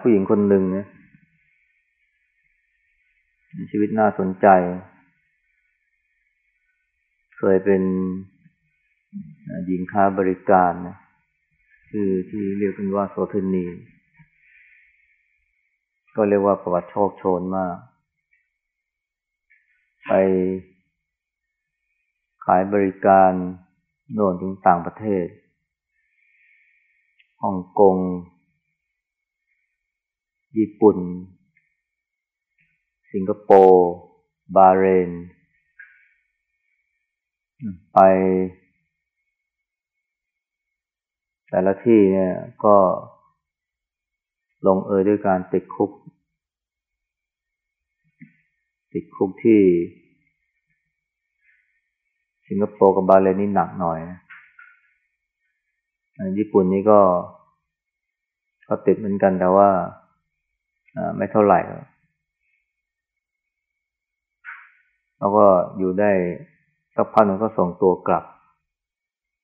ผู้หญิงคนหนึ่งนะชีวิตน่าสนใจ เคยเป็นหญิงค้าบริการนะคือที่เรียกกันว่าโสเทนีก็เรียกว่าประวัติโชคโชนมาก ไปขายบริการโน่นถึงต่างประเทศฮ่องกง ญี่ปุ่น สิงคโปร์ บาเรน ไป แต่ละที่เนี่ยก็ลงเอยด้วยการติดคุก ติดคุกที่ สิงคโปร์กับบาเลนนี่หนักหน่อยญี่ปุ่นนี่ก็ ก็ติดเหมือนกันแต่ว่า ไม่เท่าไหร่แล้วก็อยู่ได้สักพักหนึ่งก็ส่งตัวกลับ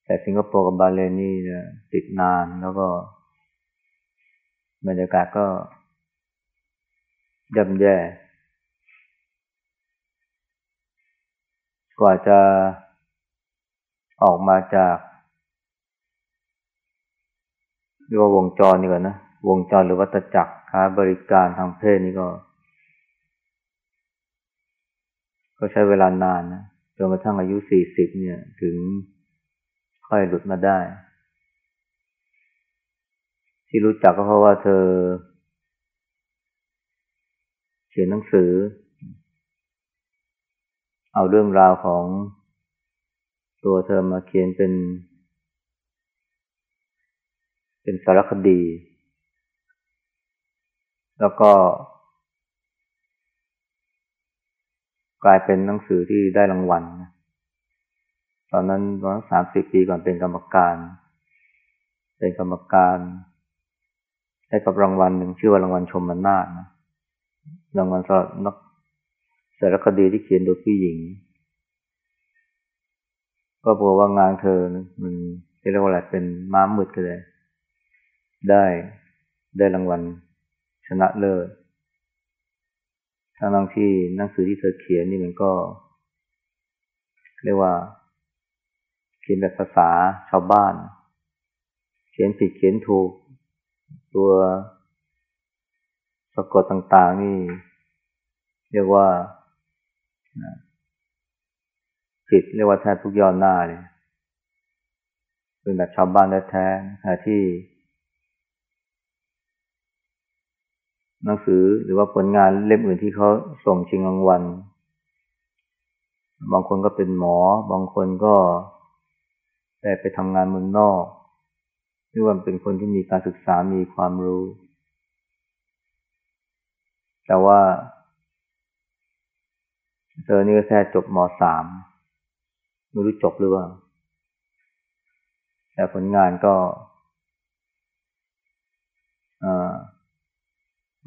แต่สิงคโปร์กับบาเลนี่นี่ติดนานแล้วก็บรรยากาศก็ย่ำแย่กว่าจะออกมาจากเรียกว่าวงจรนี่ก่อนนะ วงจรหรือวัตจักรค้าบริการทางเพศนี่ก็ ก็ใช้เวลานานนะจนกระทั่งอายุสี่สิบเนี่ย ถึงค่อยหลุดมาได้ ที่รู้จักก็เพราะว่าเธอ เขียนหนังสือ เอาเรื่องราวของตัวเธอมาเขียนเป็น เป็นสารคดี แล้วก็ กลายเป็นหนังสือที่ได้รางวัลตอนนั้นประมาณสามสิบปีก่อนเป็นกรรมการ เป็นกรรมการได้กับรางวัลหนึ่งชื่อว่ารางวัลชมมนาฏนะรางวัลสำหรับนักสารคดีที่เขียนโดยผู้หญิง ก็บอกว่างานเธอมันเรียกว่าอะไรเป็นม้ามืดกันเลย ได้ได้รางวัล ชนะเลิศทั้งที่หนังสือที่เธอเขียนนี่มันก็ เรียกว่า เขียนแบบภาษาชาวบ้าน เขียนผิดเขียนถูก ตัวสะกดต่าง ๆ นี่ เรียกว่าผิดเรียกว่าแทบทุกย่อหน้าเลยเป็นแบบชาวบ้านแท้ๆที่ หนังสือหรือว่าผลงานเล่มอื่นที่เขาส่งชิงรางวัล บางคนก็เป็นหมอ บางคนก็แต่ไปทำงานเมืองนอกหรือว่าเป็นคนที่มีการศึกษามีความรู้ แต่ว่าเธอนี่ก็แค่จบมสามไม่รู้จบหรือเปล่า แต่ผลงานก็อ่า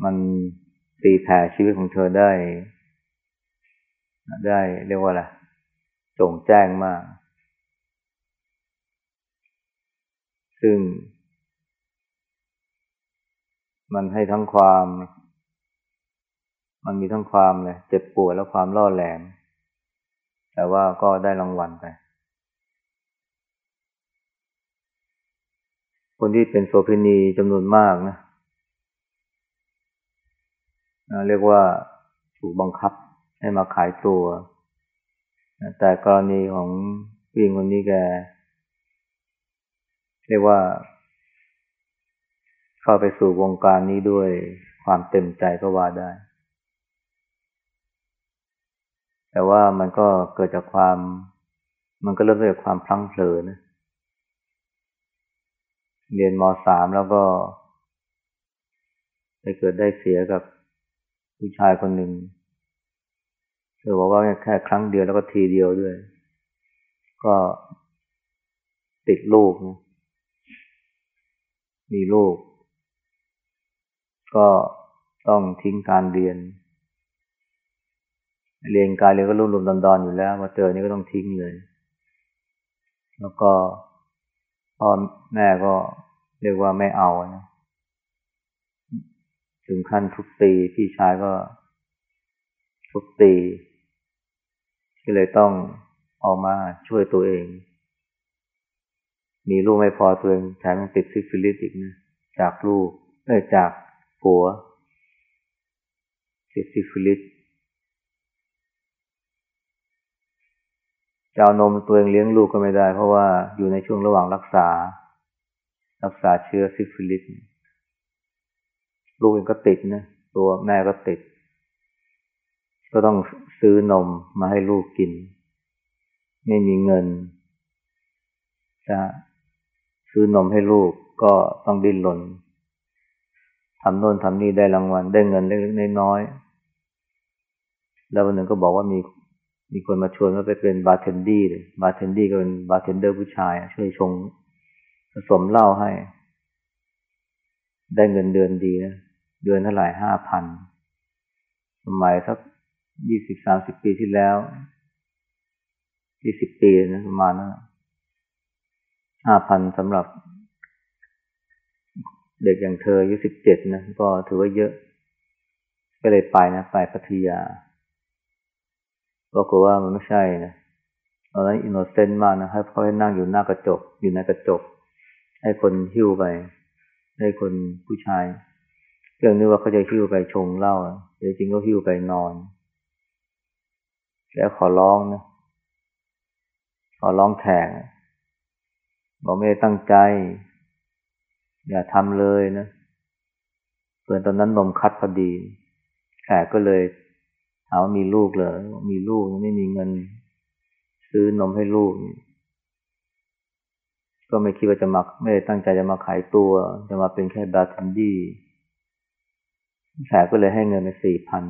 มันตีแผ่ชีวิตของเธอได้ ได้เรียกว่าอะไรจงแจ้งมาก ซึ่ง มันให้ทั้งความ มันมีทั้งความเลยเจ็บปวดและความล่อแหลม แต่ว่าก็ได้รางวัลไป คนที่เป็นโสเภณีจำนวนมากนะ เรียกว่าถูกบังคับให้มาขายตัว แต่กรณีของผู้หญิงคนนี้แก เรียกว่า เข้าไปสู่วงการนี้ด้วยความเต็มใจก็ว่าได้ แต่ว่ามันก็เกิดจากความ มันก็เริ่มจากความพลั้งเผลอนะ เรียนมสามแล้วก็ไปเกิดได้เสียกับ ผู้ชายคนหนึ่งเธอบอกว่าแค่ครั้งเดียวแล้วก็ทีเดียวด้วย ก็ติดลูกนะมีลูก ก็ต้องทิ้งการเรียน เรียนการเรียนก็รุ่มรุมดอนดอนอยู่แล้วมาเจอนี่ก็ต้องทิ้งเลย แล้วก็พ่อแม่ก็เรียกว่าไม่เอานะ ถึงขั้นทุบตีพี่ชายก็ทุบตีก็เลยต้องออกมาช่วยตัวเอง มีลูกไม่พอตัวเองแถมยังติดซิฟิลิสอีกนะจากลูกเอ้จากผัวติดซิฟิลิสจะเอานมตัวเองเลี้ยงลูกก็ไม่ได้ เพราะว่าอยู่ในช่วงระหว่างรักษา รักษาเชื้อซิฟิลิส ลูกเองก็ติดนะตัวแม่ก็ติด ก็ต้องซื้อนมมาให้ลูกกิน ไม่มีเงิน จะซื้อนมให้ลูกก็ต้องดิ้นรนทำโน่นทำนี่ได้รางวัล ได้เงินเล็กๆน้อยๆแล้ววันหนึ่งก็บอกว่ามีมีคนมาชวนว่าไปเป็นบาร์เทนดี้เลยบาร์เทนดี้ก็เป็น bartender ผู้ชาย ช่วยชงผสมเหล้าให้ ได้เงินเดือนดีนะ เดือนเท่าไหร่ห้าพันสมัยสักยี่สิบสามสิบปีที่แล้วยี่สิบปีนะประมาณนั้นห้าพันสำหรับ เด็กอย่างเธออายุสิบเจ็ดนะก็ถือว่าเยอะ ก็เลยไปนะ ไปพัทยาปรากฏว่ามันไม่ใช่นะตอนนั้นอินโนเซนต์มากนะให้เขาให้นั่งอยู่หน้ากระจก อยู่ในกระจก ให้คนหิ้วไป ให้คนผู้ชาย เรื่องนี้ว่าเขาจะหิ้วไปชงเหล้าแต่จริงก็หิ้วไปนอน แล้วขอร้องนะ ขอร้องแขกบอกไม่ได้ตั้งใจ อย่าทำเลยนะเพื่อนตอนนั้นนมคัดพอดี แขกก็เลยถามว่ามีลูกเหรอ มีลูกไม่มีเงิน ซื้อนมให้ลูก ก็ไม่คิดว่าจะมาไม่ได้ตั้งใจจะมาขายตัว จะมาเป็นแค่บาร์ทันดี้ แขกก็เลยให้เงินไปสี่พัน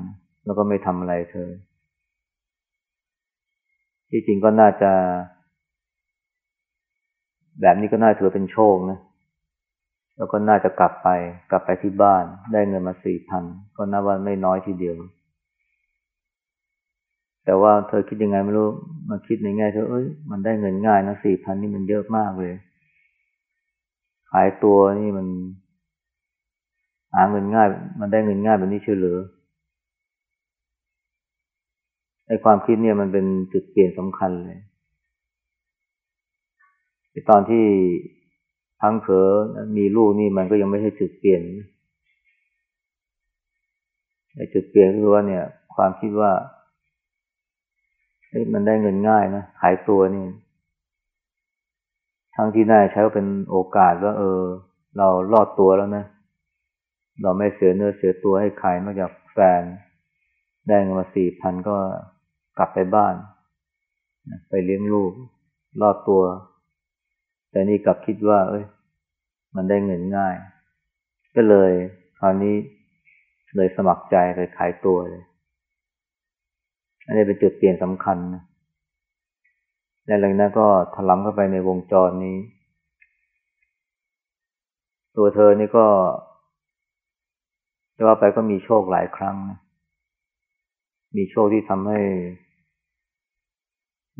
แล้วก็ไม่ทำอะไรเธอ ที่จริงก็น่าจะ แบบนี้ก็น่าถือเป็นโชคนะ แล้วก็น่าจะกลับไป กลับไปที่บ้าน ได้เงินมาสี่พันก็นับว่าไม่น้อยทีเดียว แต่ว่าเธอคิดยังไงไม่รู้ มาคิดในแง่เธอเอ้ยมันได้เงินง่ายนะสี่พันนี่มันเยอะมากเลย ขายตัวนี่มัน หาเงินง่าย มันได้เงินง่ายแบบนี้เชื่อหรือไอความคิดเนี่ยมันเป็นจุดเปลี่ยนสำคัญเลยตอนที่พังเผอมีลูกนี่มันก็ยังไม่ใช่จุดเปลี่ยนไอ้จุดเปลี่ยนคือว่าเนี่ย ความคิดว่ามันได้เงินง่ายนะขายตัวนี่ ทั้งที่น่าใช้เป็นโอกาสว่า เออ เรารอดตัวแล้วนะเเราไม่เสียเนื้อเสียตัวให้ใครนอกจากแฟน ได้เงินมาสี่พันก็กลับไปบ้าน ไปเลี้ยงลูกรอดตัว แต่นี่กลับคิดว่า เอ้ย มันได้เงินง่าย ก็เลยคราวนี้เลยสมัครใจไปขายตัวเลย อันนี้เป็นจุดเปลี่ยนสำคัญนะและหลังนั้นก็ถลำเข้าไปในวงจรนี้ ตัวเธอนี่ก็ จะว่าไปก็มีโชคหลายครั้ง มีโชคที่ทำให้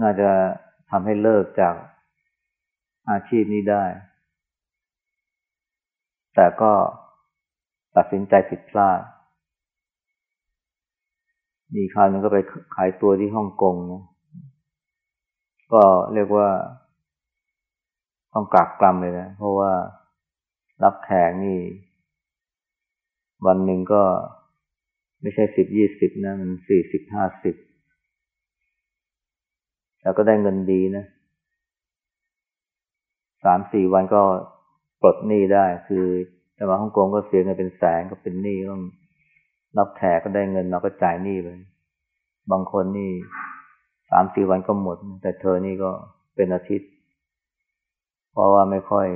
น่าจะทำให้เลิกจากอาชีพนี้ได้ แต่ก็ตัดสินใจผิดพลาด มีคราวนึงก็ไปขายตัวที่ฮ่องกงนะก็เรียกว่า ต้องกากกรำเลยนะ เพราะว่ารับแขกนี่ วันหนึ่งก็ไม่ใช่สิบยี่สิบนะ มันสี่สิบห้าสิบแล้วก็ได้เงินดีนะสามสี่วันก็ปลดหนี้ได้ คือแต่มาฮ่องกงก็เสียเงินเป็นแสนก็เป็นหนี้ต้องรับแขกก็ได้เงินเราก็จ่ายหนี้ไปบางคนนี่สามสี่วันก็หมด แต่เธอนี่ก็เป็นอาทิตย์ เพราะว่าไม่ค่อย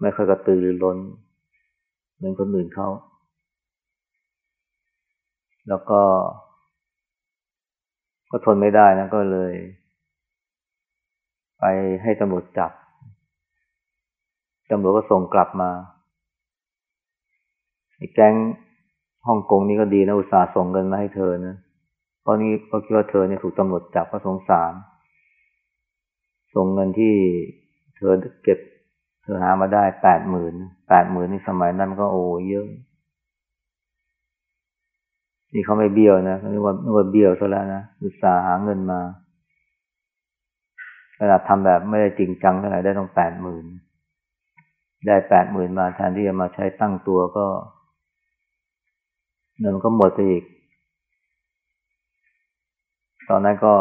ไม่ค่อยกระตือรือร้น เหมือนคนอื่นเขา แล้วก็ ก็ทนไม่ได้นะก็เลย ไปให้ตำรวจจับตำรวจก็ส่งกลับมาไอ้แก๊งฮ่องกงนี่ก็ดีนะอุตส่าห์ส่งเงินมาให้เธอนะเพราะนี่เขาคิดว่าเธอเนี่ยถูกตำรวจจับก็สงสาร ส่งเงินที่เธอเก็บ เธอหามาได้แปดหมื่นแปดหมื่นในสมัยนั้นก็โอ้เยอะ นี่เขาไม่เบี้ยวนะนึกว่านึกว่าเบี้ยวซะแล้วนะอุตสาห์หาเงินมาขนาดทำแบบไม่ได้จริงจังเท่าไหร่ได้ต้องแปดหมื่นได้แปดหมื่นมาแทนที่จะมาใช้ตั้งตัวก็เงินก็หมดไปอีก ตอนนั้นก็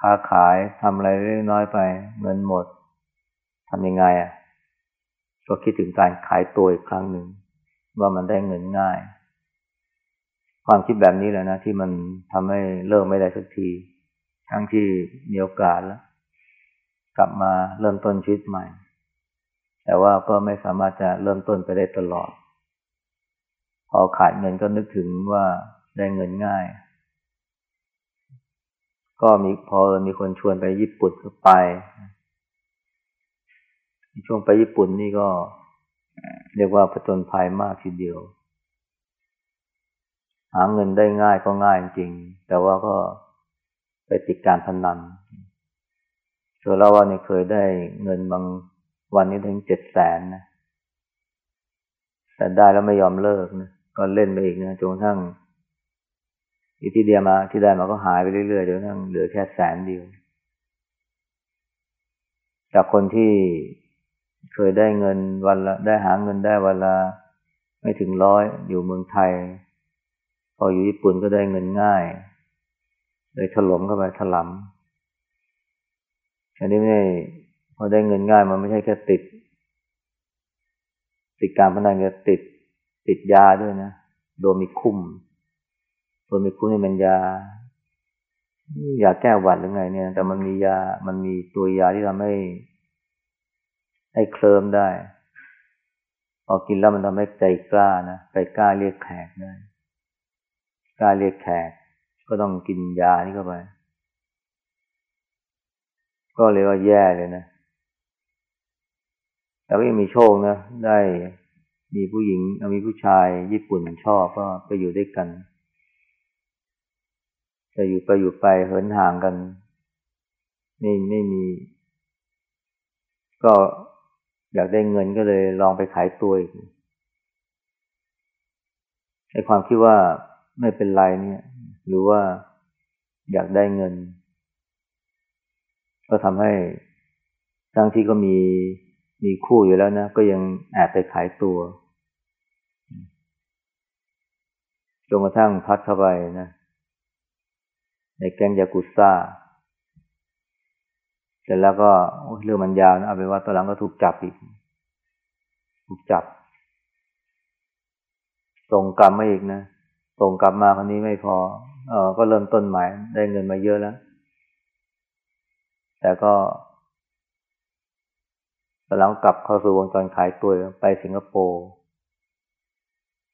ค้าขายทำอะไรเล็กน้อยไป เงินหมดทำยังไงอะ ก็คิดถึงการขายตัวอีกครั้งหนึ่งว่ามันได้เงินง่าย ความคิดแบบนี้แหละนะ ที่มันทำให้เลิกไม่ได้สักที ทั้งที่มีโอกาสแล้ว กลับมาเริ่มต้นชีวิตใหม่ แต่ว่าก็ไม่สามารถจะเริ่มต้นไปได้ตลอด พอขาดเงินก็นึกถึงว่าได้เงินง่าย ก็มีพอมีคนชวนไปญี่ปุ่นก็ไป ช่วงไปญี่ปุ่นนี่ก็เรียกว่าผจญภัยมากทีเดียว หาเงินได้ง่ายก็ง่ายจริง แต่ว่าก็ไปติดการพนันเธอเล่าว่าเนี่ยเคยได้เงินบางวันนี้ถึงเจ็ดแสนนะ แต่ได้แล้วไม่ยอมเลิกนะ ก็เล่นไปอีกนะจนกระทั่งอีที่เดียมาที่ได้มาก็หายไปเรื่อยๆจนกระทั่งเหลือแค่แสนเดียว จากคนที่ เคยได้เงินวันละ ได้หาเงินได้วันละไม่ถึงร้อยอยู่เมืองไทย พออยู่ญี่ปุ่นก็ได้เงินง่าย เลยถล่มเข้าไปถลำอันนี้ไม่ พอได้เงินง่ายมันไม่ใช่แค่ติด ติดการพนันก็ติด ติดยาด้วยนะ โดมิคุ้มโดมิคุ้มนี่มันยายาแก้หวัดหรือไงเนี่ย แต่มันมียา มันมีตัวยาที่ทำให้ ให้เคลิมได้พอกินแล้วมันทำให้ใจกล้านะใจกล้าเรียกแขกได้กล้าเรียกแขก ก็ต้องกินยานี่เข้าไป ก็เลยว่าแย่เลยนะ แต่ก็ยังมีโชคนะ ได้มีผู้หญิงมีผู้ชายญี่ปุ่นชอบก็ไปอยู่ด้วยกันแต่อยู่ไปอยู่ไปเหินห่างกัน ไม่ไม่มี ก็ อยากได้เงินก็เลยลองไปขายตัวอีกไอ้ความคิดว่าไม่เป็นไรเนี่ย หรือว่าอยากได้เงิน ก็ทำให้ทั้งที่ก็มีมีคู่อยู่แล้วนะ ก็ยังแอบไปขายตัวจนกระทั่งพัดเข้าไปนะ ในแก๊งยากุซ่า เสร็จแล้วก็เรื่องมันยาวนะเอาเป็นว่าตอนหลังก็ถูกจับอีก ถูกจับ ส่งกรรมมาอีกนะ ส่งกลับมาคนนี้ไม่พอ เออก็เริ่มต้นใหม่ ได้เงินมาเยอะแล้ว แต่ก็ตอนหลังกลับเข้าสู่วงจรขายตัวไปสิงคโปร์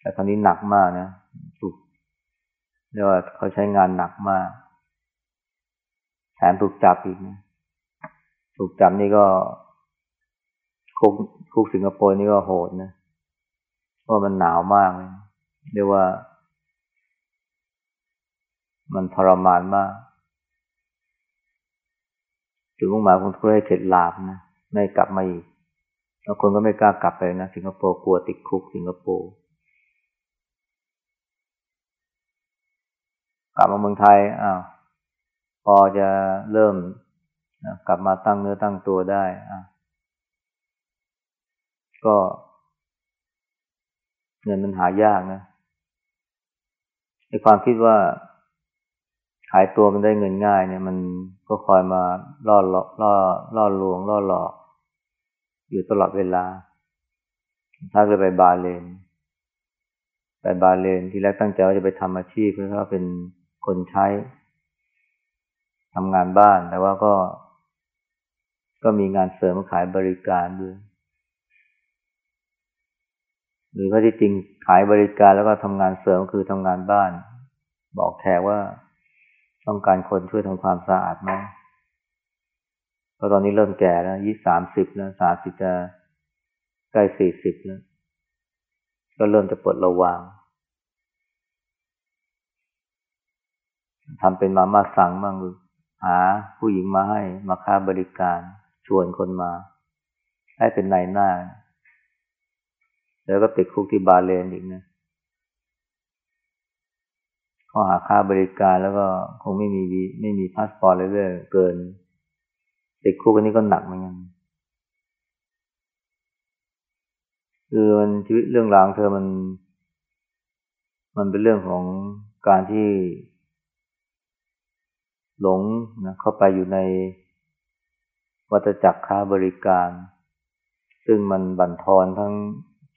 แต่คราวนี้หนักมากนะถูกเรียกว่าเขาใช้งานหนักมากแถมถูกจับอีกนะ ถูกจับนี่ก็คุกคุกสิงคโปร์นี่ก็โหดนะเพราะมันหนาวมากเลยเรียกว่า มันทรมานมากจุดมุ่งหมายของเพื่อให้เข็ดหลาบนะไม่กลับมาอีกแล้วคนก็ไม่กล้ากลับไปนะสิงคโปร์กลัวติดคุกสิงคโปร์กลับมาเมืองไทยอ้าวพอจะเริ่ม นะกลับมาตั้งเนื้อตั้งตัวได้อะก็เงินมันหายากนะในความคิดว่าขายตัวมันได้เงินง่ายเนี่ย มันก็คอยมาล่อล่อล่อล่อลวงล่อหลอก อยู่ตลอดเวลา ถ้าเลยไปบาเลนไปบาเลนที่แรกตั้งใจว่าจะไปทำอาชีพเพื่อเป็นคนใช้ทำงานบ้าน แต่ว่าก็ ก็มีงานเสริมขายบริการด้วยหรือว่าที่จริงขายบริการแล้วก็ทำงานเสริมคือทำงานบ้าน บอกแขกว่าต้องการคนช่วยทำความสะอาดไหมเพราะตอนนี้เริ่มแก่แล้วยี่สามสิบแล้วสามสิบจะใกล้สี่สิบแล้วก็เริ่มจะปวดระวางทำเป็นมาม่าสั่งบ้างหาผู้หญิงมาให้มาค้าบริการ ชวนคนมา ให้เป็นนายหน้า แล้วก็ติดคุกที่บาห์เรนอีกนะข้อหาค้าบริการแล้วก็คงไม่มีไม่มีพาสปอร์ตเรื่อยเกิน ติดคุกอันนี้ก็หนักเหมือนกันคือมันชีวิตเรื่องราวเธอมัน มันเป็นเรื่องของการที่ หลงนะเข้าไปอยู่ใน วัฏจักรค้าบริการ ซึ่งมันบั่นทอนทั้ง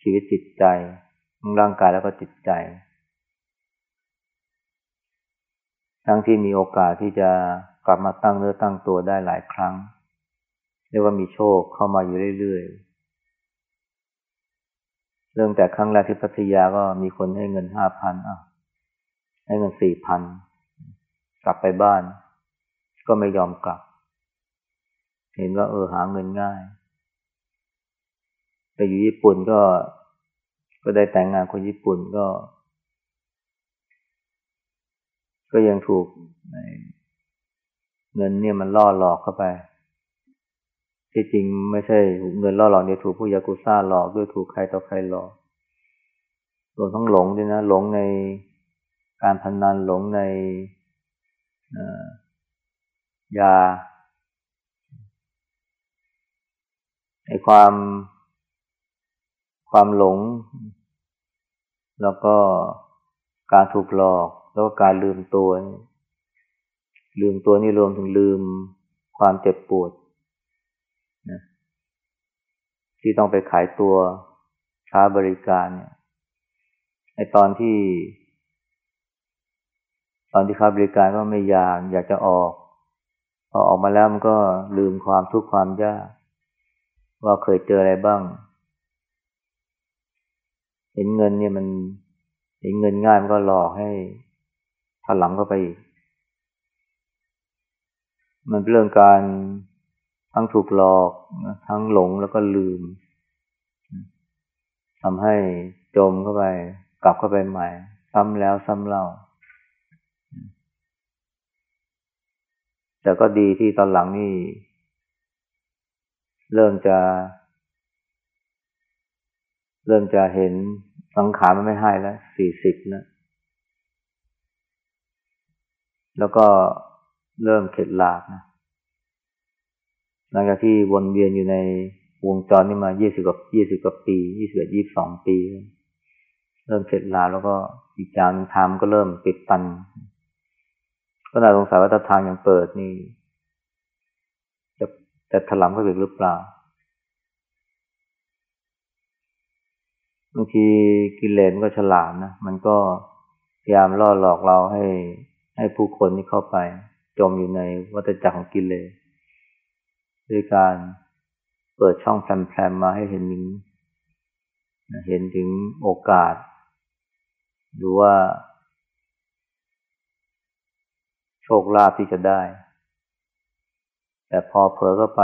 ชีวิตจิตใจทั้งร่างกายแล้วก็จิตใจ ทั้งที่มีโอกาสที่จะกลับมาตั้งเนื้อตั้งตัวได้หลายครั้ง เรียกว่ามีโชคเข้ามาอยู่เรื่อยๆ เรื่องแต่ครั้งแรกที่พัทยาก็มีคนให้เงินห้าพันอะให้เงินสี่พันกลับไปบ้าน ก็ไม่ยอมกลับ เห็นว่าเออหาเงินง่าย ไปอยู่ญี่ปุ่นก็ก็ได้แต่งงานคนญี่ปุ่นก็ ก็ยังถูกเงินเนี่ยมันล่อหลอกเข้าไป ที่จริงไม่ใช่เงินล่อหลอกเนี่ยถูกผู้ยากุซ่าหลอกด้วยถูกใครต่อใครหลอกรวมทั้งหลงด้วยนะหลงในการพนนันหลงในยา ไอ้ความความหลง แล้วก็การถูกหลอก แล้วก็การลืมตัว ลืมตัวนี่รวมถึงลืมความเจ็บปวดนะที่ต้องไปขายตัวค้าบริการเนี่ยไอตอนที่ ตอนที่ค้าบริการก็ไม่อยากอยากจะออก พอออกมาแล้วมันก็ลืมความทุกข์ความยาก ว่าเคยเจออะไรบ้าง เห็นเงินเนี่ยมันเห็นเงินง่ายมันก็หลอกให้ถลังเข้าไปอีก มันเป็นเรื่องการทั้งถูกหลอกทั้งหลงแล้วก็ลืมทำให้จมเข้าไป กลับเข้าไปใหม่ ซ้ำแล้วซ้ำเล่า แต่ก็ดีที่ตอนหลังนี่ เริ่มจะ เริ่มจะเห็นสังขารมันไม่ให้แล้วสี่สิบแล้วแล้วก็เริ่มเข็ดหลาบนะหลังจากที่วนเวียนอยู่ในวงจรนี้มายี่สิบกว่ายี่สิบกว่าปียี่สิบเอ็ดยี่สองปี เริ่มเข็ดหลาแล้วก็อีกอย่างทางก็เริ่มปิดตัน ก็น่าสงสัยว่าถ้าทางยังเปิดนี่ จะถลำเข้าไปหรือเปล่าบางทีกิเลสมันก็ฉลาดนะ มันก็พยายามล่อหลอกเราให้ ให้ผู้คนที่เข้าไป จมอยู่ในวัฏจักรของกิเลสด้วยการเปิดช่องแพรมมาให้เห็นถึงเห็นถึงโอกาส หรือว่า โชคลาภที่จะได้ แต่พอเผลอเข้าไป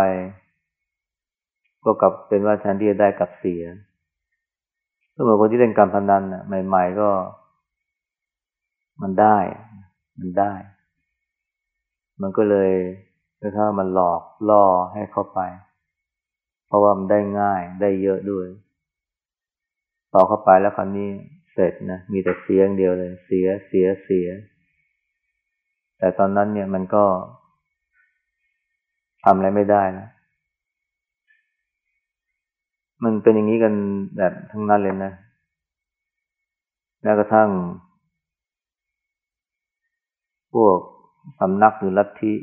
ก็กลับเป็นว่าแทนที่จะได้กลับเสียก็เหมือนคนที่เล่นการพนันน่ะใหม่ ๆก็ มันได้ มันได้ มันก็เลยถ้ามันหลอกล่อให้เข้าไป เพราะว่ามันได้ง่ายได้เยอะด้วยต่อเข้าไปแล้วคราวนี้เสร็จนะมีแต่เสียงเดียวเลย เสียเสียเสีย แต่ตอนนั้นเนี่ยมันก็ ทำอะไรไม่ได้นะ มันเป็นอย่างนี้กันแบบทั้งนั้นเลยนะแม้กระทั่ง พวกสำนักหรือลัทธิ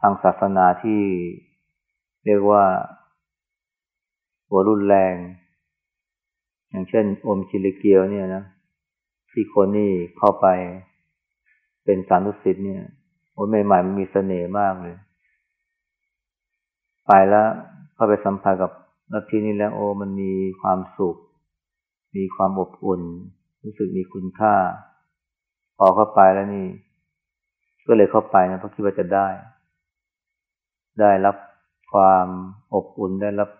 ทางศาสนาที่เรียกว่า หัวรุนแรง อย่างเช่น อมชิลิเกียวเนี่ยนะที่คนนี่เข้าไปเป็นสารุสิทธิ์เนี่ย โอ้ใหม่ๆมันมีเสน่ห์มากเลย ไปแล้วเข้าไปสัมผัสกับลัทธินี้แล้วโอ้มันมีความสุข มีความอบอุ่น รู้สึกมีคุณค่า พอเข้าไปแล้วนี่ ก็เลยเข้าไปนะเพราะคิดว่าจะได้ ได้รับความอบอุ่นได้รับ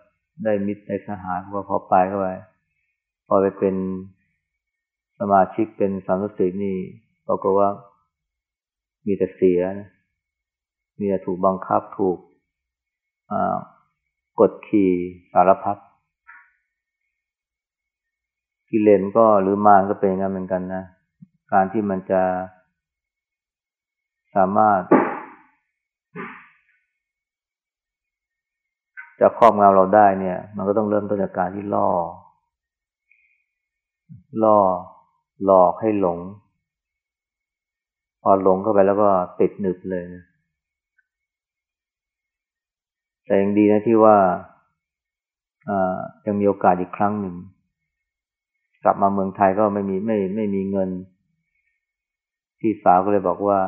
ได้มิตรได้สหายพอพอไปเข้าไปพอไปเป็นสมาชิกเป็นสามสิบนี่บอกว่า มีแต่เสียนะมีแต่ถูกบังคับถูกกดขี่สารพัดกิเลนก็หรือมารก็เป็นงั้นเหมือนกันนะ การที่มันจะสามารถ จะครอบงำเราได้เนี่ย มันก็ต้องเริ่มต้นจากการที่ล่อ ล่อ หลอกให้หลง พอหลงเข้าไปแล้วก็ติดหนึบเลยนะแต่ยังดีนะที่ว่ายังมีโอกาสอีกครั้งหนึ่ง กลับมาเมืองไทยก็ไม่มีไม่ไม่มีเงิน พี่สาวก็เลยบอกว่า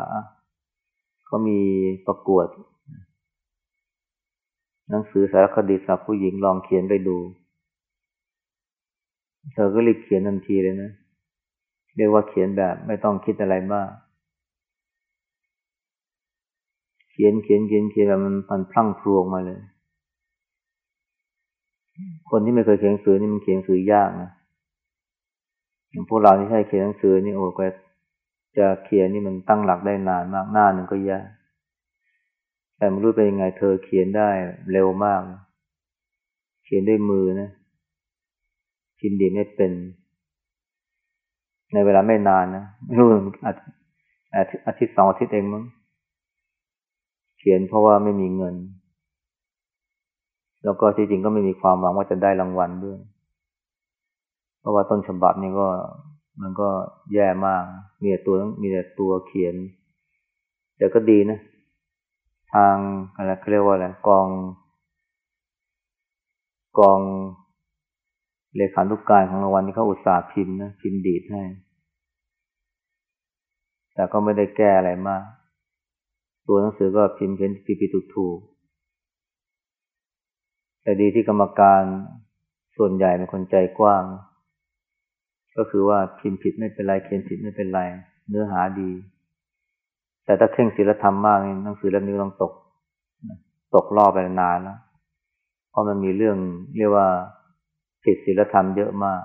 เขามีประกวด หนังสือสารคดีสำหรับผู้หญิงลองเขียนไปดู เธอก็รีบเขียนทันทีเลยนะ เรียกว่าเขียนแบบไม่ต้องคิดอะไรมาก เขียนเขียนเขียนเขียนแบบมันมันพลั่งพลวงมาเลย คนที่ไม่เคยเขียนหนังสือนี่มันเขียนหนังสือยากนะอย่างพวกเราที่ใช้เขียนหนังสือนี่โอ้ก็จะเขียนนี่มันตั้งหลักได้นานมากหน้าหนึ่งก็ยากแต่ไม่รู้เป็นยังไงเธอเขียนได้เร็วมาก เขียนด้วยมือนะพิมพ์ดีไม่เป็น ในเวลาไม่นานนะไม่รู้อาทิตย์สองอาทิตย์เองมั้ง ขียนเพราะว่าไม่มีเงิน แล้วก็ที่จริงก็ไม่มีความหวังว่าจะได้รางวัลด้วย เพราะว่าต้นฉบับนี่ก็มันก็แย่มาก มีแต่ตัวมีแต่ตัวเขียน แต่ก็ดีนะ ทางอะไรเขาเรียกว่าอะไรกอง กองเลขานุกการของรางวัลที่เขาอุตส่าห์พิมพ์นะพิมพ์ดีดให้ แต่ก็ไม่ได้แก้อะไรมาก ตัวหนังสือก็พิมพ์เป็นปีปีถูกๆแต่ดีที่กรรมการส่วนใหญ่เป็นคนใจกว้าง ก็คือว่าพิมพ์ผิดไม่เป็นไรเขียนผิดไม่เป็นไร เนื้อหาดี แต่ถ้าเคร่งศีลธรรมมากนี่หนังสือเล่มนี้ต้องตก ตกรอบไปนานแล้วเพราะมันมีเรื่องเรียกว่าผิดศีลธรรมเยอะมาก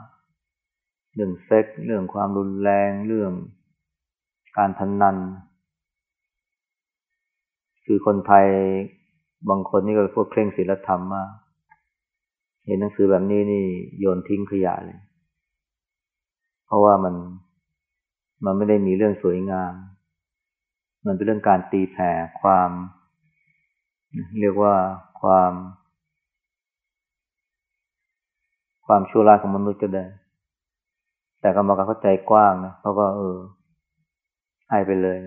เรื่องเซ็กเรื่องความรุนแรงเรื่องการพนนัน คือคนไทยบางคนนี่ก็พวกเคร่งศีลธรรมมาก เห็นหนังสือแบบนี้นี่โยนทิ้งขยะเลย เพราะว่ามันมันไม่ได้มีเรื่องสวยงาม มันเป็นเรื่องการตีแผ่ความ เรียกว่าความ ความชั่วร้ายของมนุษย์ก็ได้ แต่กรรมการเข้าใจกว้างนะเขาก็เออให้ไปเลย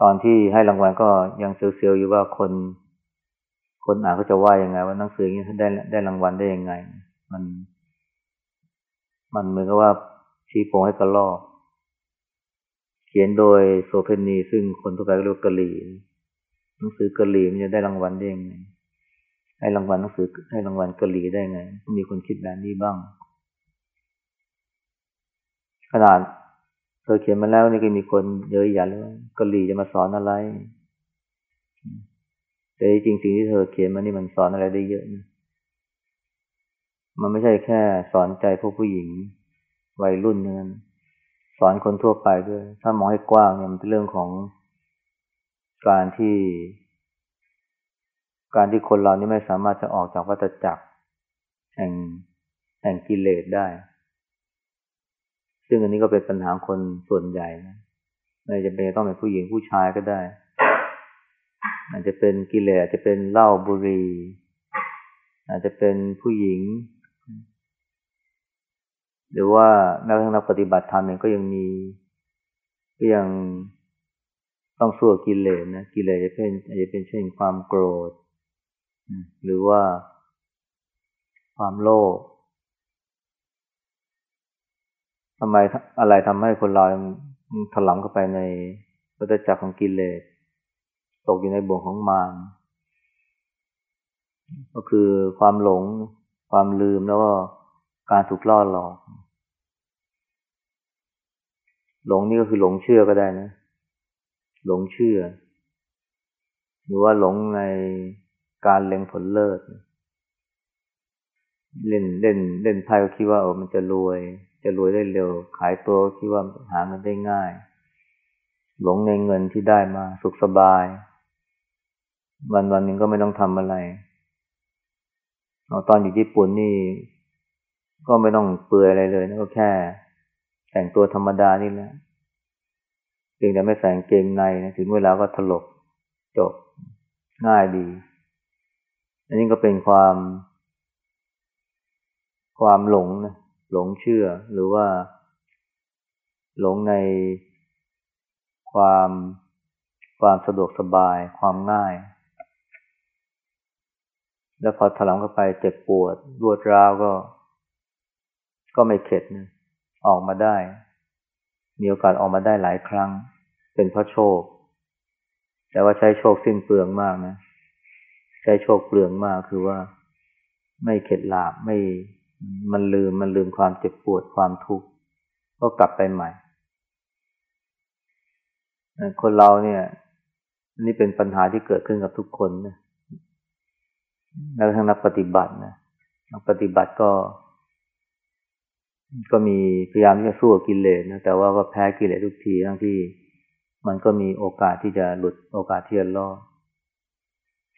ตอนที่ให้รางวัลก็ยังเซียวๆอยู่ว่าคน คนอ่านเขาจะว่ายังไง ว่าหนังสือนี้ได้ได้รางวัลได้ยังไง มัน มันเหมือนกับว่าชี้โปงให้กระลอก เขียนโดยโซเพนีซึ่งคนทั่วไปก็เรียกกะหรี่หนังสือกะหรี่มันจะได้รางวัลได้ยังไงให้รางวัลหนังสือให้รางวัลกะหรี่ได้ไง มีคนคิดแบบนี้บ้าง ขนาด เธอเขียนมาแล้วนี่ก็มีคนเยอะแยะเลยกะหรี่จะมาสอนอะไร แต่จริงสิ่งที่เธอเขียนมานี่มันสอนอะไรได้เยอะนะมันไม่ใช่แค่สอนใจพวกผู้หญิง วัยรุ่นนั้นสอนคนทั่วไปด้วย ถ้ามองให้กว้างเนี่ยมันเป็นเรื่องของการที่ การที่คนเรานี่ไม่สามารถจะออกจากวัฏจักร แห่งแห่งกิเลสได้ ซึ่งอันนี้ก็เป็นปัญหาคนส่วนใหญ่นะไม่จำเป็นต้องเป็นผู้หญิงผู้ชายก็ได้ อาจจะเป็นกิเลสอาจจะเป็นเหล้าบุหรี่อาจจะเป็นผู้หญิง หรือว่าแม้กระทั่งนักปฏิบัติธรรมเองก็ยังมีก็ยังต้องสู้กิเลสนะกิเลสจะเป็นอาจจะเป็นเช่นความโกรธ หรือว่าความโลภ ทำไมอะไรทำให้คนเราถลำเข้าไปในวัฏจักรของกิเลสตกอยู่ในบ่วงของมารก็คือความหลง ความลืมแล้วก็การถูกล่อหลอก หลงนี่ก็คือหลงเชื่อก็ได้นะ หลงเชื่อ หรือว่าหลงในการเล็งผลเลิศ เล่นเล่น เล่นไพ่ก็คิดว่าเออมันจะรวย จะรวยได้เร็ว ขายตัวคิดว่าหาเงินได้ง่าย หลงในเงินที่ได้มาสุขสบาย วันวันหนึ่งก็ไม่ต้องทำอะไรตอนอยู่ญี่ปุ่นนี่ ก็ไม่ต้องเปื่อยอะไรเลยนะก็แค่ แต่งตัวธรรมดานี่แหละเพียงแต่ไม่ใส่เกงในนะถึงเวลาก็ถลกจบง่ายดี อันนี้ก็เป็นความ ความหลงนะ หลงเชื่อหรือว่า หลงในความความสะดวกสบายความง่าย แล้วพอถลำเข้าไปเจ็บปวดรวดร้าวก็ ก็ไม่เข็ดนะออกมาได้ มีโอกาสออกมาได้หลายครั้ง เป็นเพราะโชค แต่ว่าใช้โชคสิ้นเปลืองมากนะ ใช้โชคเปลืองมากคือว่า ไม่เข็ดหลาบไม่ มันลืมมันลืมความเจ็บปวดความทุกข์ก็กลับไปใหม่ คนเราเนี่ย นี่เป็นปัญหาที่เกิดขึ้นกับทุกคนนะแม้กระทั่งนักปฏิบัตินะนักปฏิบัติก็ ก็มีพยายามที่จะสู้ก,กิเลสนะแต่ว่าก็แพ้กิเลสทุกทีทั้งที่มันก็มีโอกาสที่จะหลุดโอกาสที่จะรอด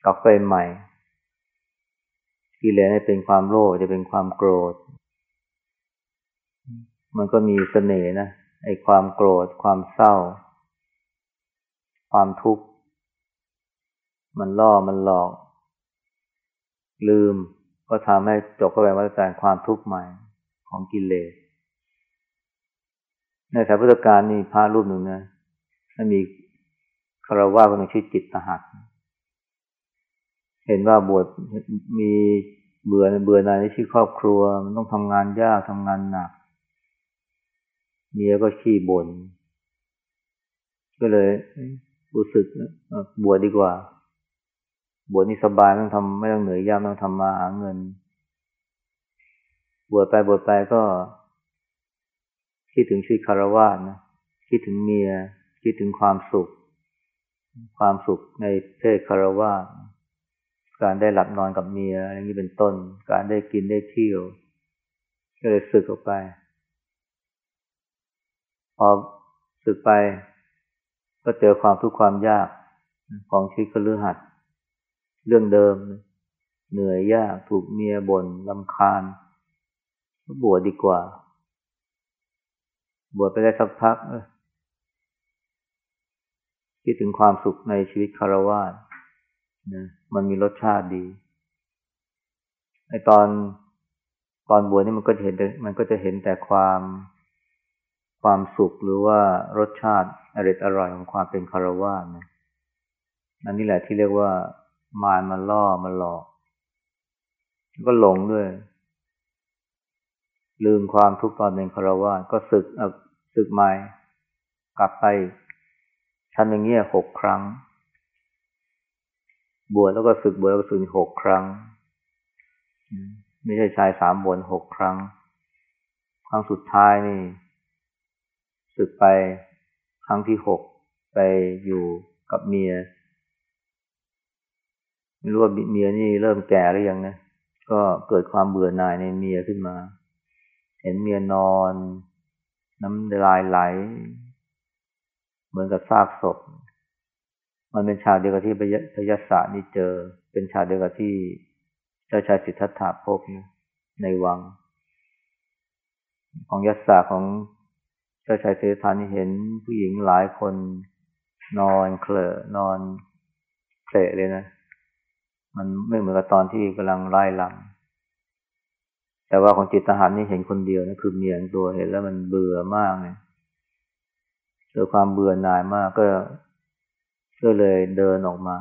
กลับไปใหม่ กิเลสเป็นความโลภจะเป็นความโกรธ มันก็มีเสน่ห์นะไอ้ความโกรธ ความเศร้า ความทุกข์ มันล่อมันหลอก ลืมก็ทำให้จบเข้าไปวัฏจักรความทุกข์ใหม่ของกิเลสในสายพุทธการนี่พระรูปหนึ่งนะมันมีคารวะคนหนึ่งชื่อจิตตหัก เห็นว่าบวชมีเบื่อเบื่อในชีวิตครอบครัว มันต้องทำงานยากทำงานหนัก เมียก็ขี้บน่นก็เลยรู้สึกบวชดีกว่า บวชนี่สบายไม่ต้องทำไม่ต้องเหนื่อยยากไม่ต้องทำมาหาเงิน บวชไปบวชไปก็คิดถึงชีวิตคารวะนะคิดถึงเมีย คิดถึงความสุข ความสุขในเพศคารวะ การได้หลับนอนกับเมียอะไรนี้เป็นต้น การได้กินได้เที่ยว ก็เลยสึกออกไป พอสึกไป ก็เจอความทุกข์ความยากของชีวิตคฤหัสถ์เรื่องเดิม เหนื่อยยากถูกเมียบน่นลำคาญบวชดีกว่า บวชไปได้สักพักคิดถึงความสุขในชีวิตคารวะนะ มันมีรสชาติดีไอตอนตอนบวชนี่มันก็จะเห็นมันก็จะเห็นแต่ความความสุขหรือว่ารสชาติอร่อยอร่อยของความเป็นคารวะนะนั่นนี่แหละที่เรียกว่ามารมันล่อมันหลอกก็หลงด้วย ลืมความทุกข์ตอนเป็นคารวะก็สึกสึกใหม่กลับไปทำอย่างเงี้ยหกครั้ง บวชแล้วก็ศึกบวชแล้วก็สึกหกครั้ง ไม่ใช่ชายสามบวชหกครั้ง ครั้งสุดท้ายนี่ศึกไปครั้งที่หกไปอยู่กับเมีย ไม่รู้ว่าเมียนี่เริ่มแก่หรือยังนะก็เกิดความเบื่อหน่ายในเมียขึ้นมา เห็นเมียนอน น้ำลายไหล เหมือนกับซากศพ มันเป็นฉากเดียวกับที่พยศนี่เจอ เป็นฉากเดียวกับที่เจ้าชายสิทธัตถะพบในวัง ของยศาของเจ้าชายเสธานี่เห็นผู้หญิงหลายคนนอนเคลอนอนเสะเลยนะ มันไม่เหมือนกับตอนที่กำลังไล่ลำแต่ว่าของจิตทหารนี่เห็นคนเดียวนะคือเมียงตัวเห็นแล้วมันเบื่อมากเลยเจอความเบื่อหน่ายมากก็ ก็เลยเดินออกมา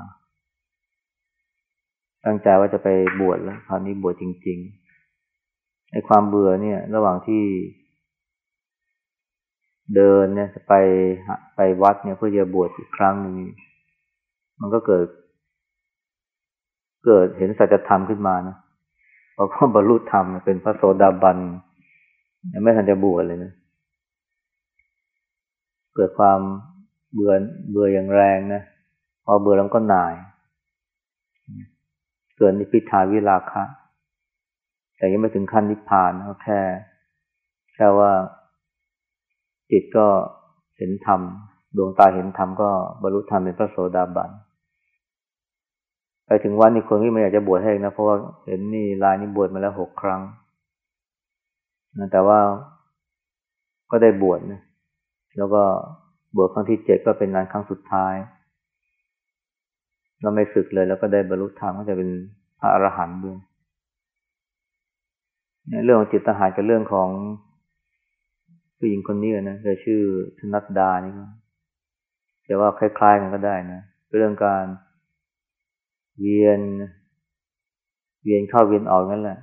ตั้งใจว่าจะไปบวชแล้ว คราวนี้บวชจริงๆไอ้ความเบื่อเนี่ย ระหว่างที่ เดินเนี่ยไปไปวัดเนี่ยเพื่อจะบวชอีกครั้งหนึ่งมันก็เกิด เกิดเห็นสัจธรรมขึ้นมานะพอพ่อบรรลุธรรมเป็นพระโสดาบันยังไม่ทันจะบวชเลยนะ เกิดความ เบื่อเบื่ออย่างแรงนะพอเบื่อแล้วก็หน่าย เกิดนิพิทาวิราคะ แต่ยังไม่ถึงขั้นนิพพานก็แค่ แค่ว่า จิตก็เห็นธรรมดวงตาเห็นธรรมก็บรรลุธรรมเป็นพระโสดาบันไปถึงวันนี้คนที่ไม่อยากจะบวชให้นะเพราะว่าเห็นนี่ลายนี้บวชมาแล้วหกครั้งนะแต่ว่าก็ได้บวชนะแล้วก็ บวชครั้งที่เจ็ดก็เป็นงานครั้งสุดท้าย เราไม่ศึกเลยแล้วก็ได้บรรลุธรรมก็จะเป็นพระอรหันต์ด้วยเรื่องของจิตทหารกับเรื่องของผู้หญิงคนนี้นะจะชื่อธนัดดานี่ก็แต่ว่าคล้ายๆกันก็ได้นะเรื่องการเวียน เวียนเข้าเวียนออกนั่นแหละ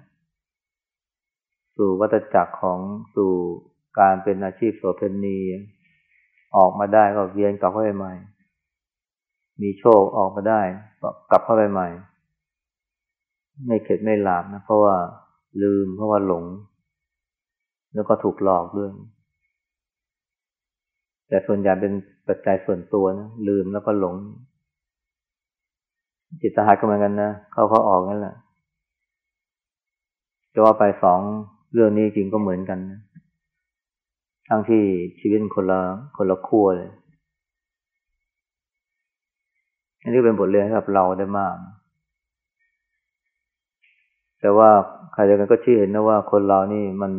สู่วัฏจักรของสู่การเป็นอาชีพโสเภณี ออกมาได้ก็เวียนกลับเข้าไปใหม่ มีโชคออกมาได้ก็กลับเข้าไปใหม่ ไม่เข็ดไม่หลาบนะ เพราะว่าลืมเพราะว่าหลง แล้วก็ถูกหลอกด้วย แต่ส่วนใหญ่เป็นปัจจัยส่วนตัวนะลืมแล้วก็หลง จิตหายก็เหมือนกันนะเข้าเขาออกนั่นแหละจะว่าไปสองเรื่องนี้จริงก็เหมือนกันนะ ทั้งที่ชีวิตคนละคนละขั้วเลยอันนี้เป็นบทเรียนให้กับเราได้มาก แต่ว่าใครเดียวกันก็ชี้เห็นนะว่าคนเรานี่มัน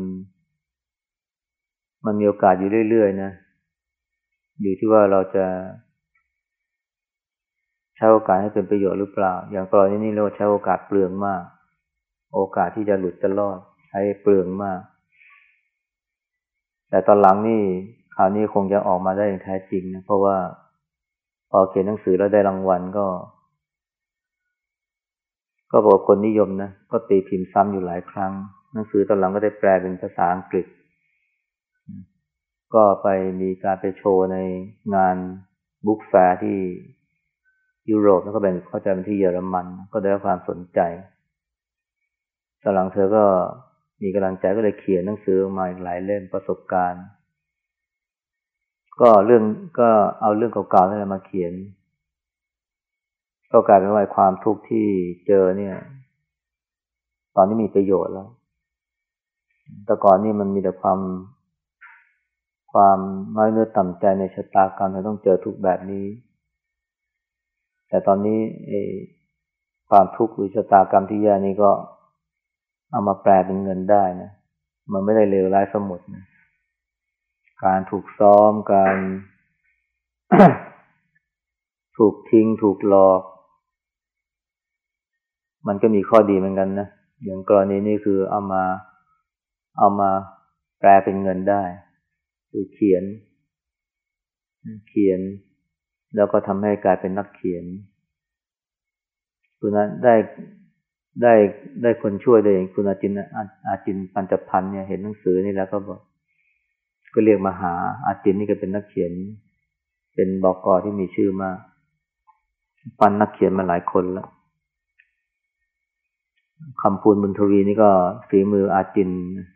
มันมีโอกาสอยู่เรื่อยๆนะ อยู่ที่ว่าเราจะใช้โอกาสให้เป็นประโยชน์หรือเปล่า อย่างกรณีนี้เราใช้โอกาสเปลืองมาก โอกาสที่จะหลุดจะรอด ใช้เปลืองมาก แต่ตอนหลังนี่คราวนี้คงจะออกมาได้อย่างแท้จริงนะเพราะว่าพอเขียนหนังสือแล้วได้รางวัลก็ ก็บอกคนนิยมนะก็ตีพิมพ์ซ้ำอยู่หลายครั้ง หนังสือตอนหลังก็ได้แปลเป็นภาษาอังกฤษ ก็ไปมีการไปโชว์ในงานบุ๊กแฟร์ที่ยุโรปแล้วก็เป็นเข้าใจเป็นที่เยอรมัน ก็ได้รับความสนใจตอนหลังเธอก็ มีกำลังใจก็เลยเขียนหนังสือมาหลายเล่มประสบการณ์ ก็เรื่องก็เอาเรื่องเก่าๆนั่นแหละมาเขียน ก็กลายเป็นว่าความทุกข์ที่เจอเนี่ย ตอนนี้มีประโยชน์แล้ว แต่ก่อนนี่มันมีแต่ความ ความน้อยเนื้อต่ำใจในชะตากรรมเราต้องเจอทุกแบบนี้ แต่ตอนนี้ความทุกข์หรือชะตากรรมที่แย่นี้ก็ เอามาแปลเป็นเงินได้นะ มันไม่ได้เลวร้ายสมุดนะการถูกซ้อมการ ถูกทิ้งถูกหลอก มันก็มีข้อดีเหมือนกันนะอย่างกรณีนี้คือเอามาเอามาแปลเป็นเงินได้ คือเขียน เขียน แล้วก็ทำให้กลายเป็นนักเขียนคุณนั้นได้ ได้ได้คนช่วยได้อย่างคุณอาจินอาจินปัญจพันธ์เนี่ยเห็นหนังสือนี่แล้วก็บอก ก็เรียกมาหาอาจินนี่ก็เป็นนักเขียน เป็นบอกกอที่มีชื่อมาก ปันนักเขียนมาหลายคนแล้วคำพูนบุญทวีนี่ก็ฝีมืออาจิน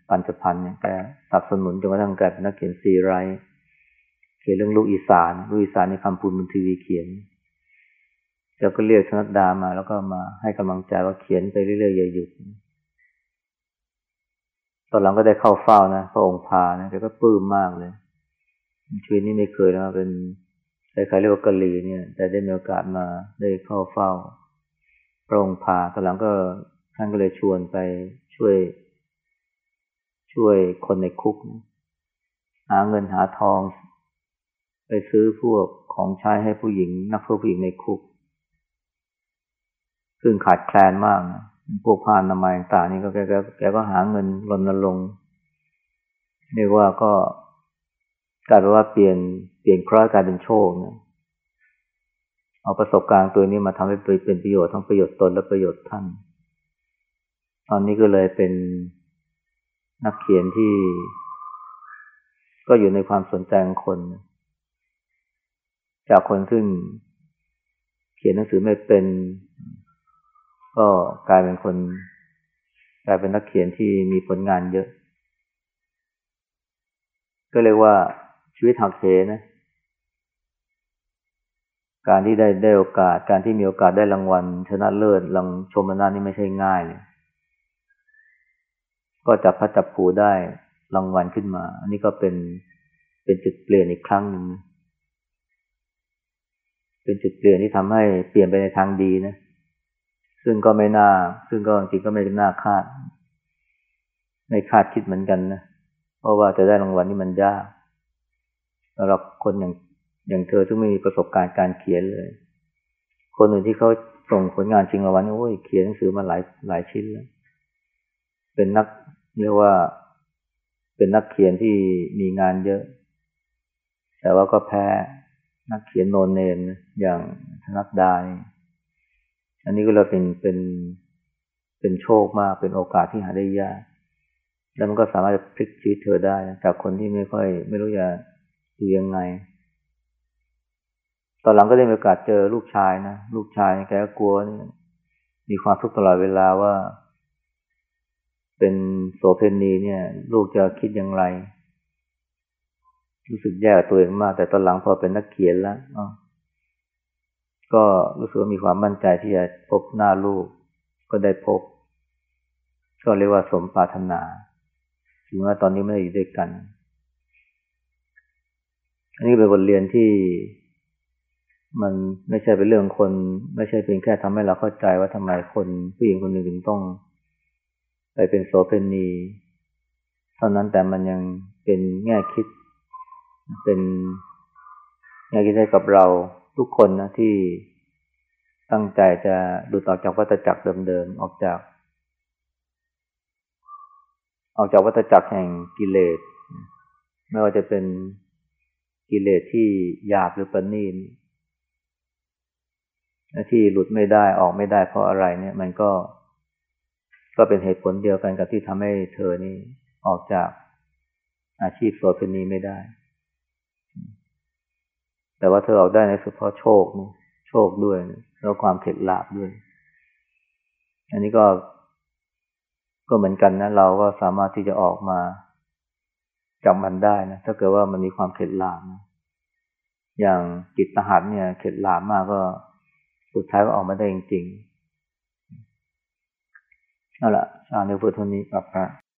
ปัญจพันธ์เนี่ยแกสนับสนุนจนกระทั่งแกเป็นนักเขียนซีไรเขียนเรื่องลูกอีสานลูกอีสานในคำพูนบุญทวีเขียน แล้วก็เรียกชนัดดามา แล้วก็มาให้กำลังใจว่าเขียนไปเรื่อยๆอย่าหยุด ตอนหลังก็ได้เข้าเฝ้านะพระองค์พานะแกก็ปลื้มมากเลย ชีวิตนี้ไม่เคยแล้วเป็นใครๆเรียกว่ากะลีเนี่ย แต่ได้มีโอกาสมาได้เข้าเฝ้า พระองค์พาตอนหลังก็ท่านก็เลยชวนไปช่วย ช่วยคนในคุก หาเงินหาทอง ไปซื้อพวกของใช้ให้ผู้หญิง นักโทษผู้หญิงในคุก ซึ่งขาดแคลนมากนะพวกพานนามัยต่างนี่ก็แกแกก็หาเงินรณรงค์เรียกว่าก็กลายเป็นว่าเปลี่ยนเปลี่ยนเคราะห์กลายเป็นโชคนะเอาประสบการณ์ตัวนี้มาทำให้เป็นประโยชน์ทั้งประโยชน์ตนและประโยชน์ท่าน ตอนนี้ก็เลยเป็นนักเขียนที่ ก็อยู่ในความสนใจของคน จากคนซึ่งเขียนหนังสือไม่เป็น ก็กลายเป็นคน กลายเป็นนักเขียนที่มีผลงานเยอะ ก็เรียกว่าชีวิตหักเหนะ การที่ได้ได้โอกาส การที่มีโอกาสได้รางวัล ชนะเลิศรางชมนานี่ไม่ใช่ง่ายเลยก็จับพัดจับผูได้รางวัลขึ้นมา อันนี้ก็เป็นเป็นจุดเปลี่ยนอีกครั้งหนึ่ง เป็นจุดเปลี่ยนที่ทำให้เปลี่ยนไปในทางดีนะ ซึ่งก็ไม่น่า ซึ่งก็จริงก็ไม่น่าคาด ไม่คาดคิดเหมือนกันนะ เพราะว่าจะได้รางวัลนี่มันยากสำหรับคนอย่างอย่างเธอที่ไม่มีประสบการณ์การเขียนเลย คนอื่นที่เขาส่งผลงานจริงรางวัลนี่โอ้ยเขียนหนังสือมาหลายหลายชิ้นแล้ว เป็นนักเรียกว่า เป็นนักเขียนที่มีงานเยอะ แต่ว่าก็แพ้นักเขียนโนนเนมอย่างธนักดา อันนี้ก็เราเป็นเป็นเป็นโชคมากเป็นโอกาสที่หาได้ยาก แล้วมันก็สามารถจะพลิกชีวิตเธอได้จากคนที่ไม่ค่อย ไม่รู้จะอยู่ยังไง ตอนหลังก็ได้มีโอกาสเจอลูกชายนะลูกชายแกก็กลัวนี่มีความทุกข์ตลอดเวลาว่า เป็นโสเพณีเนี่ย ลูกจะคิดอย่างไร รู้สึกแย่ตัวเองมาก แต่ตอนหลังพอเป็นนักเขียนแล้ว ก็รู้สึกว่ามีความมั่นใจที่จะพบหน้าลูก ก็ได้พบ ก็เรียกว่าสมปรารถนาถึงว่าตอนนี้ไม่ได้อยู่ด้วยกัน อันนี้เป็นบทเรียนที่มันไม่ใช่เป็นเรื่องคน ไม่ใช่เพียงแค่ทำให้เราเข้าใจว่าทำไมคนผู้หญิงคนหนึ่งถึงต้อง ไปเป็นโสเภณีเท่านั้นแต่มันยังเป็นแง่คิด เป็นแง่คิดให้กับเรา ทุกคนนะที่ตั้งใจจะดูต่อจากวัฏจักรเดิมๆ ออกจาก ออกจากวัฏจักรแห่งกิเลส ไม่ว่าจะเป็นกิเลสที่หยาบหรือประณีตที่หลุดไม่ได้ออกไม่ได้เพราะอะไรเนี่ย มันก็ ก็เป็นเหตุผลเดียวกันกับที่ทำให้เธอนี่ออกจากอาชีพโสเภณีไม่ได้ แต่ว่าเธอออกได้ในสุดเพราะโชคนะโชคด้วยนะแล้วความเข็ดหลาบด้วย อันนี้ก็ ก็เหมือนกันนะ เราก็สามารถที่จะออกมาจากมันได้นะถ้าเกิดว่ามันมีความเข็ดหลาบนะอย่างจิตตหัดเนี่ย เข็ดหลาบมากก็สุดท้ายก็ออกมาได้จริงๆเอาละชาเนพุทธนี้กับพระ